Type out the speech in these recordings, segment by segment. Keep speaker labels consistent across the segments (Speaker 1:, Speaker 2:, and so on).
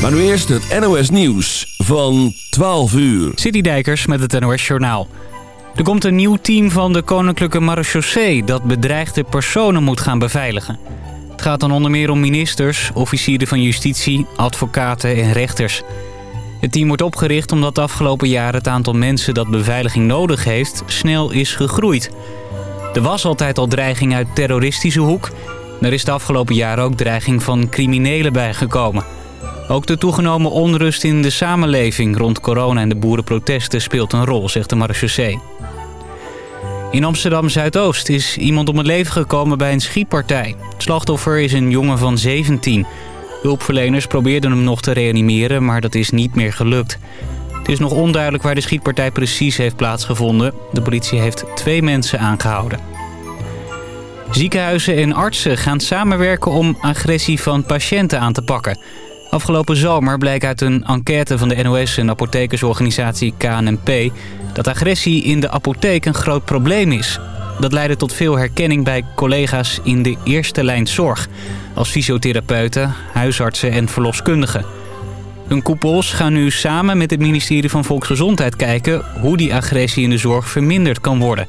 Speaker 1: Maar nu eerst het NOS Nieuws van 12 uur.
Speaker 2: Citydijkers met het NOS Journaal. Er komt een nieuw team van de Koninklijke Marechaussee... dat bedreigde personen moet gaan beveiligen. Het gaat dan onder meer om ministers, officieren van justitie, advocaten en rechters. Het team wordt opgericht omdat de afgelopen jaren het aantal mensen dat beveiliging nodig heeft snel is gegroeid. Er was altijd al dreiging uit terroristische hoek. Er is de afgelopen jaren ook dreiging van criminelen bijgekomen. Ook de toegenomen onrust in de samenleving rond corona en de boerenprotesten speelt een rol, zegt de marechaussee. In Amsterdam-Zuidoost is iemand om het leven gekomen bij een schietpartij. Het slachtoffer is een jongen van 17. Hulpverleners probeerden hem nog te reanimeren, maar dat is niet meer gelukt. Het is nog onduidelijk waar de schietpartij precies heeft plaatsgevonden. De politie heeft twee mensen aangehouden. Ziekenhuizen en artsen gaan samenwerken om agressie van patiënten aan te pakken. Afgelopen zomer bleek uit een enquête van de NOS en apothekersorganisatie KNP... dat agressie in de apotheek een groot probleem is. Dat leidde tot veel herkenning bij collega's in de eerste lijn zorg... als fysiotherapeuten, huisartsen en verloskundigen. Hun koepels gaan nu samen met het ministerie van Volksgezondheid kijken... hoe die agressie in de zorg verminderd kan worden.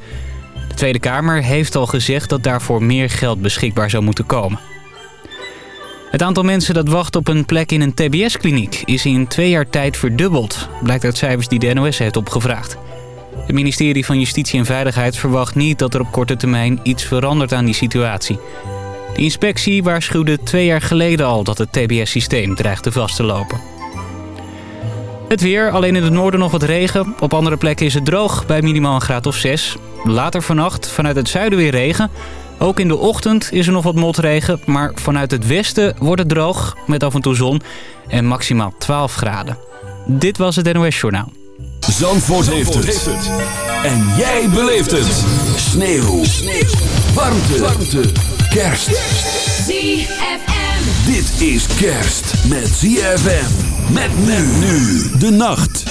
Speaker 2: De Tweede Kamer heeft al gezegd dat daarvoor meer geld beschikbaar zou moeten komen. Het aantal mensen dat wacht op een plek in een tbs-kliniek is in twee jaar tijd verdubbeld. Blijkt uit cijfers die de NOS heeft opgevraagd. Het ministerie van Justitie en Veiligheid verwacht niet dat er op korte termijn iets verandert aan die situatie. De inspectie waarschuwde twee jaar geleden al dat het tbs-systeem dreigt te vast te lopen. Het weer, alleen in het noorden nog wat regen. Op andere plekken is het droog, bij minimaal een graad of 6. Later vannacht vanuit het zuiden weer regen. Ook in de ochtend is er nog wat motregen, maar vanuit het westen wordt het droog met af en toe zon en maximaal 12 graden. Dit was het NOS Journaal.
Speaker 1: Zandvoort, heeft, het. En jij beleeft het. Sneeuw. Sneeuw. Warmte. Warmte. Kerst.
Speaker 3: ZFM.
Speaker 1: Dit is kerst met ZFM. Met men nu de nacht.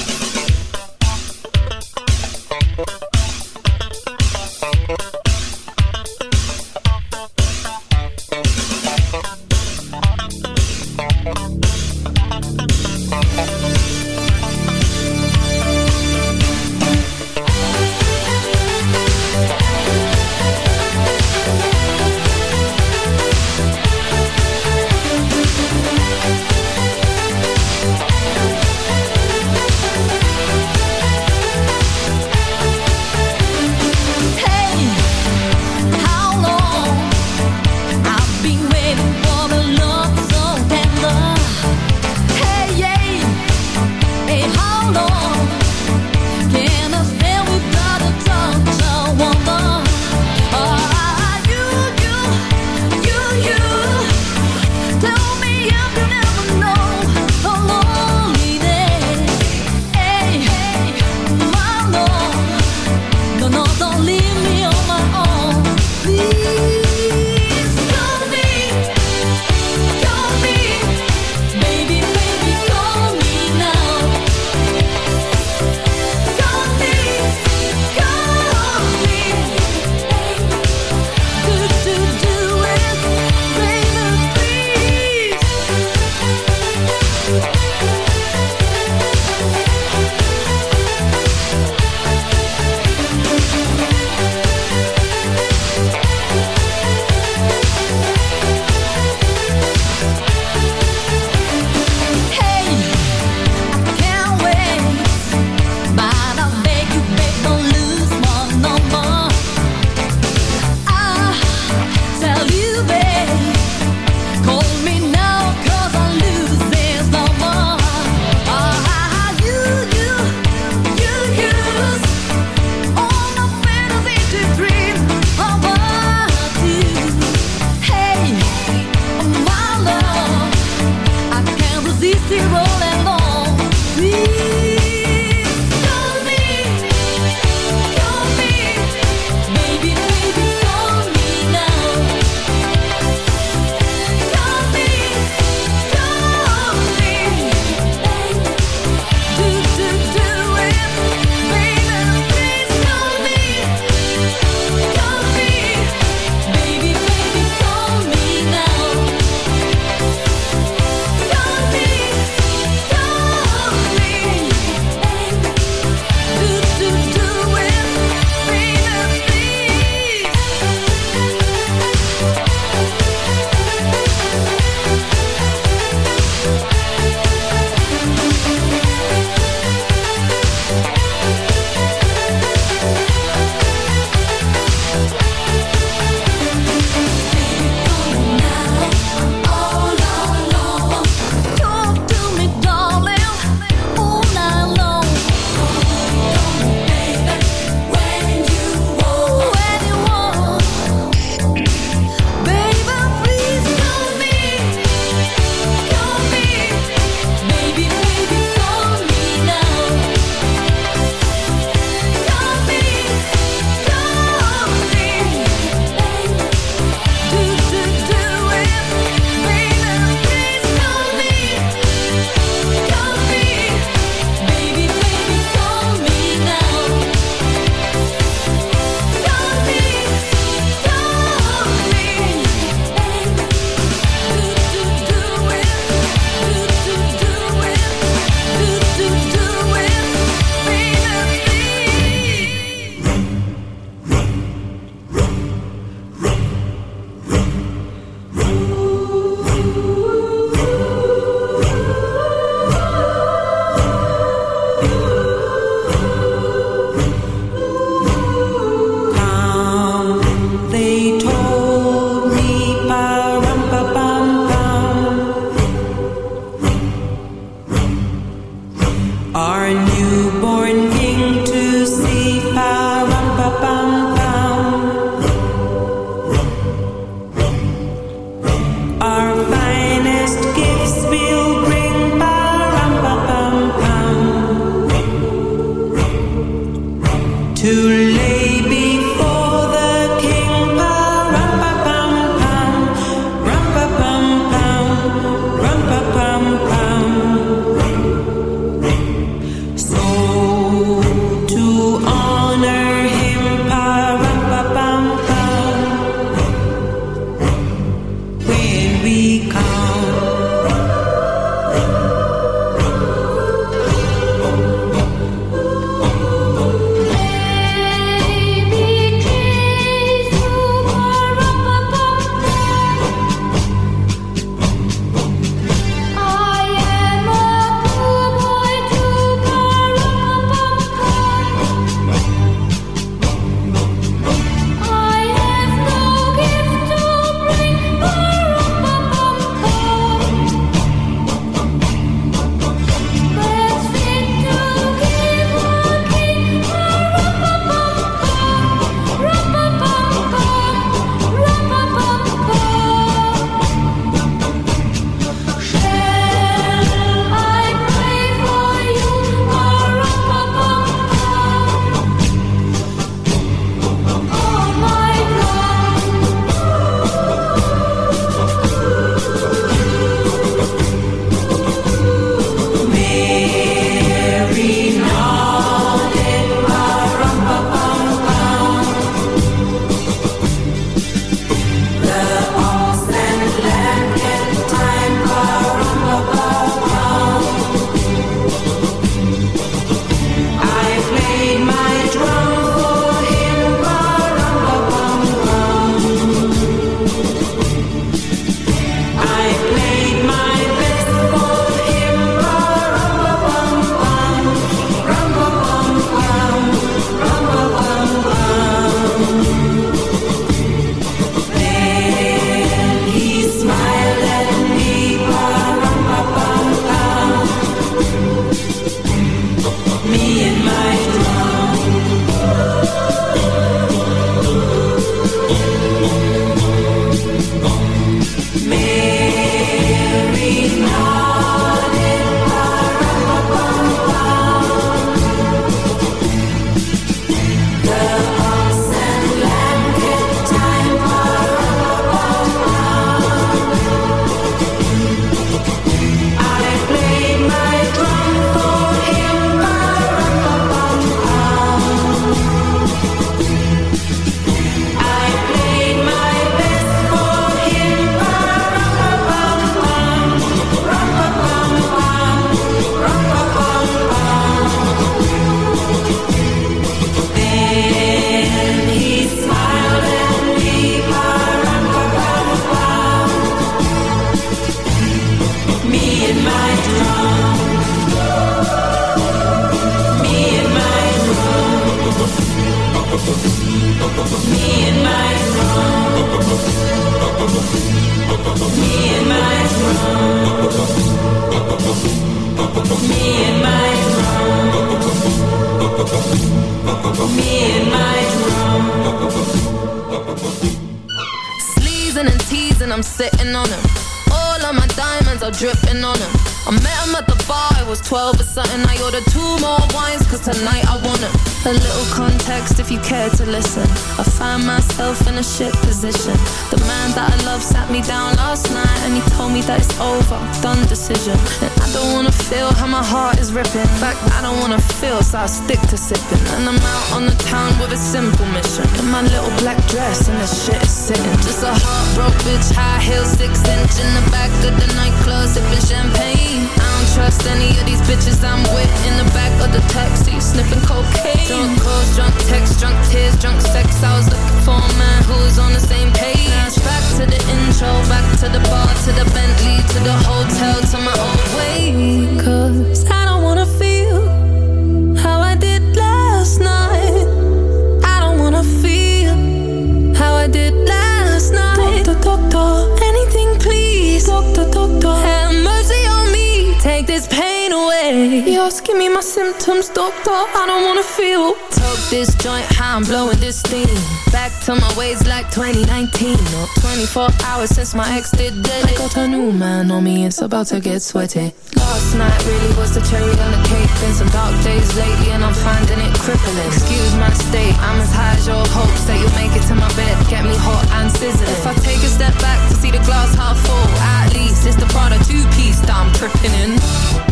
Speaker 3: like 2019 not 24 hours since my ex did it. I got a new man on me, it's about to get sweaty. Last night really was the cherry on the cake. Been some dark days lately and I'm finding it crippling. Excuse my state, I'm as high as your hopes that you'll make it to my bed. Get me hot and sizzling. If I take a step back to see the glass half full, at least it's the Prada two-piece that I'm tripping in.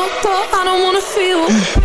Speaker 3: don't talk, I don't wanna feel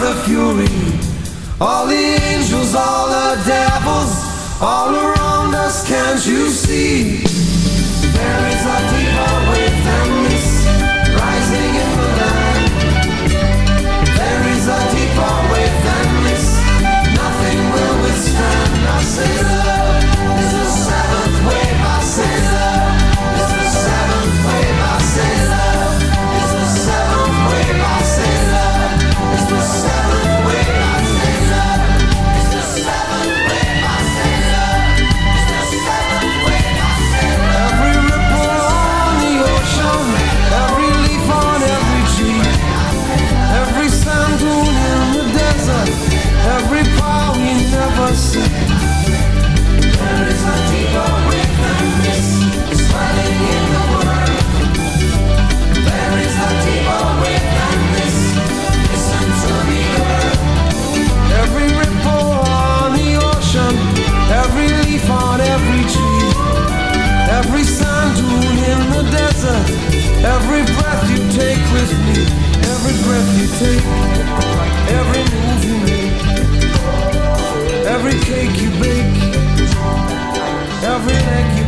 Speaker 4: the
Speaker 5: fury. All the
Speaker 6: angels, all the devils All around us, can't you see? There is a Every breath you take, every move you make, every cake you bake, every egg you.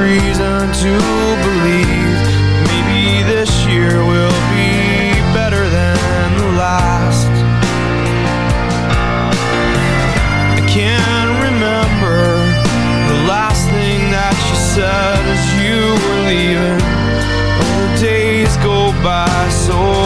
Speaker 5: Reason to believe maybe this year will be better than the last. I can't remember the last thing that you said as you were leaving. Oh, the days go by so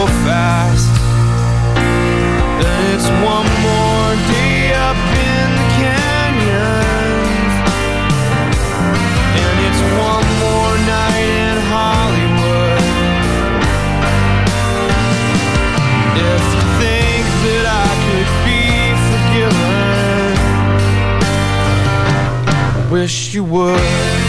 Speaker 5: wish you would.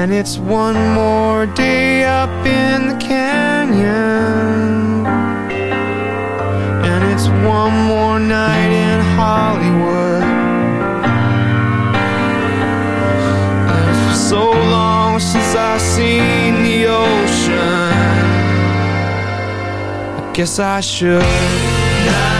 Speaker 5: And it's one more day up in the canyon. And it's one more night in Hollywood. And it's so long since I've seen the ocean. I guess I should.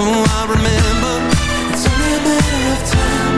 Speaker 7: oh I remember. It's only a matter of time,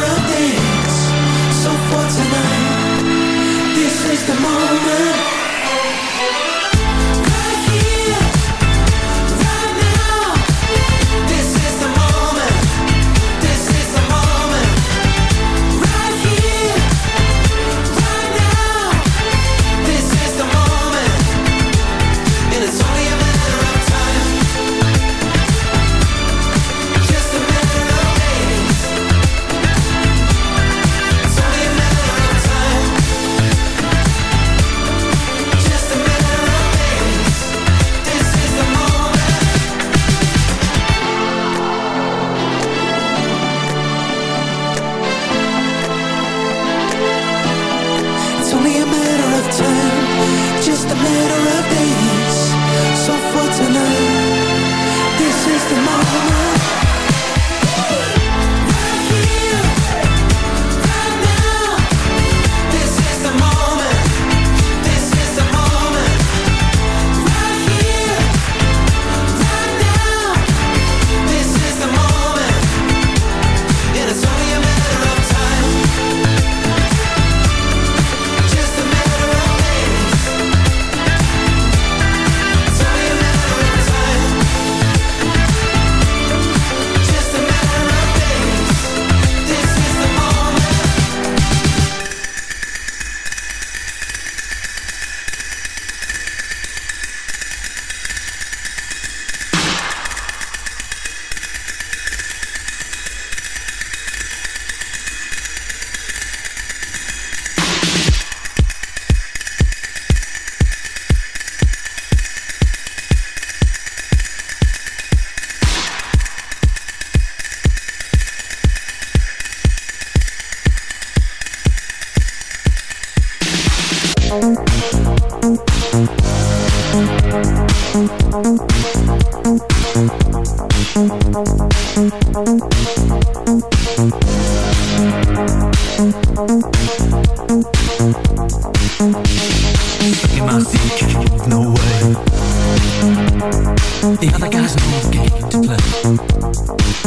Speaker 7: the moment.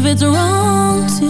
Speaker 8: if it's wrong to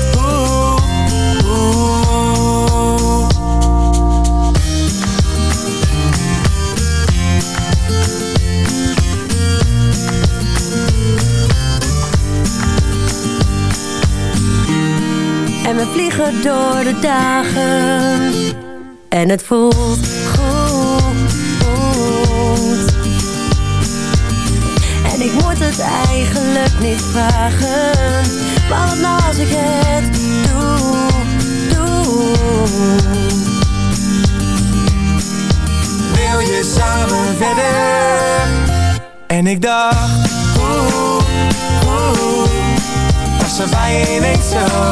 Speaker 9: En we vliegen door de dagen. En het voelt goed. En ik moet het eigenlijk niet vragen. Maar wat nou als ik het doe, doe.
Speaker 6: Wil je samen verder? En ik dacht, oeh, oeh Passen wij ineens zo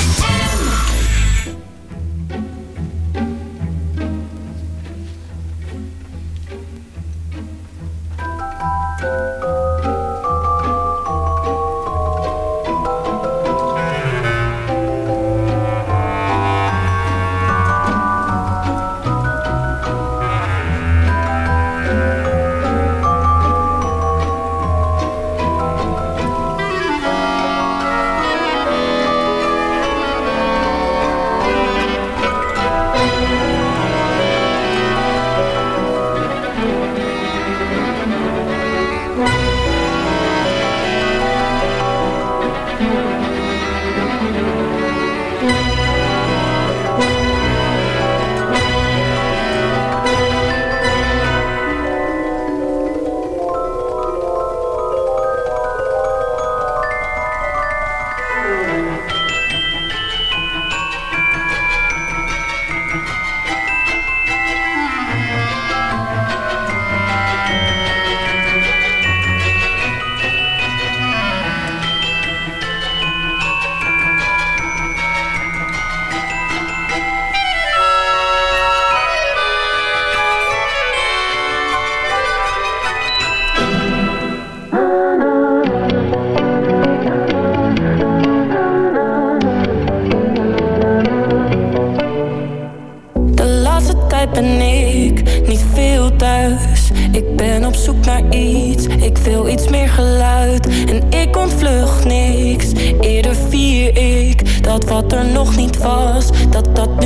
Speaker 3: Wat er nog niet was, dat dat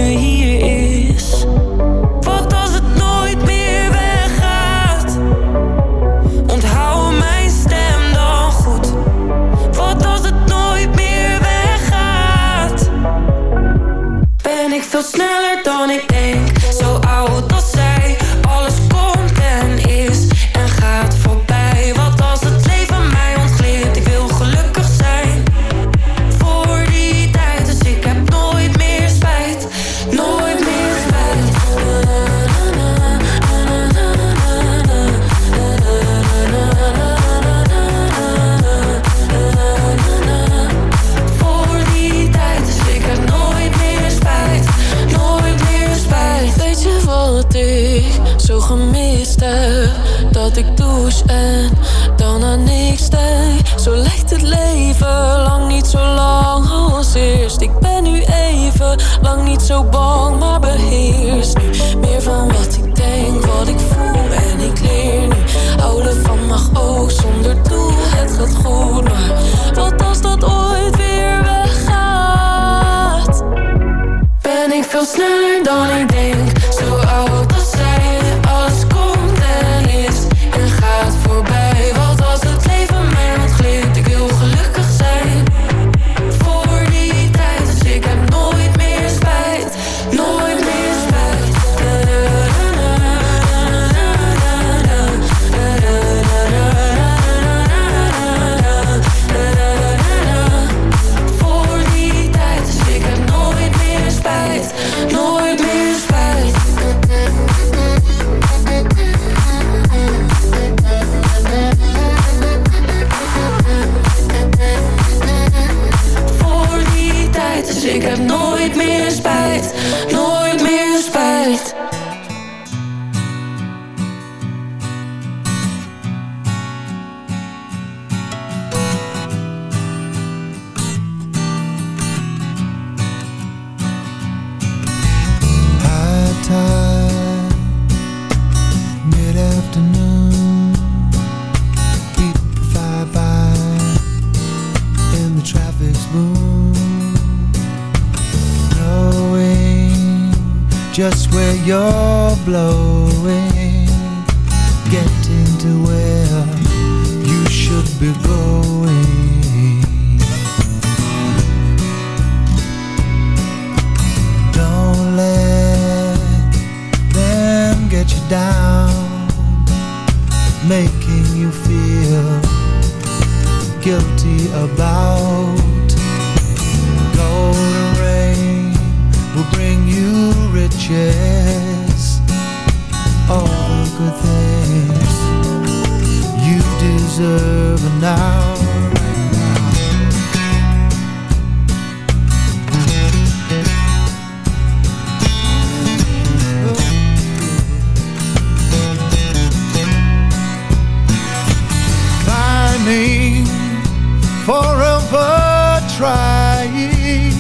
Speaker 10: forever trying,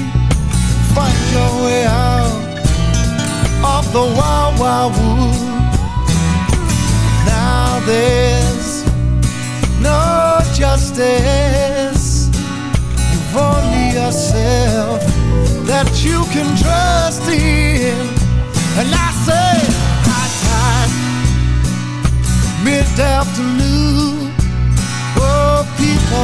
Speaker 10: find your way out of the wild, wild wood. Now there's no justice. You've only yourself that you can trust in. And I say, high tide, mid-afternoon.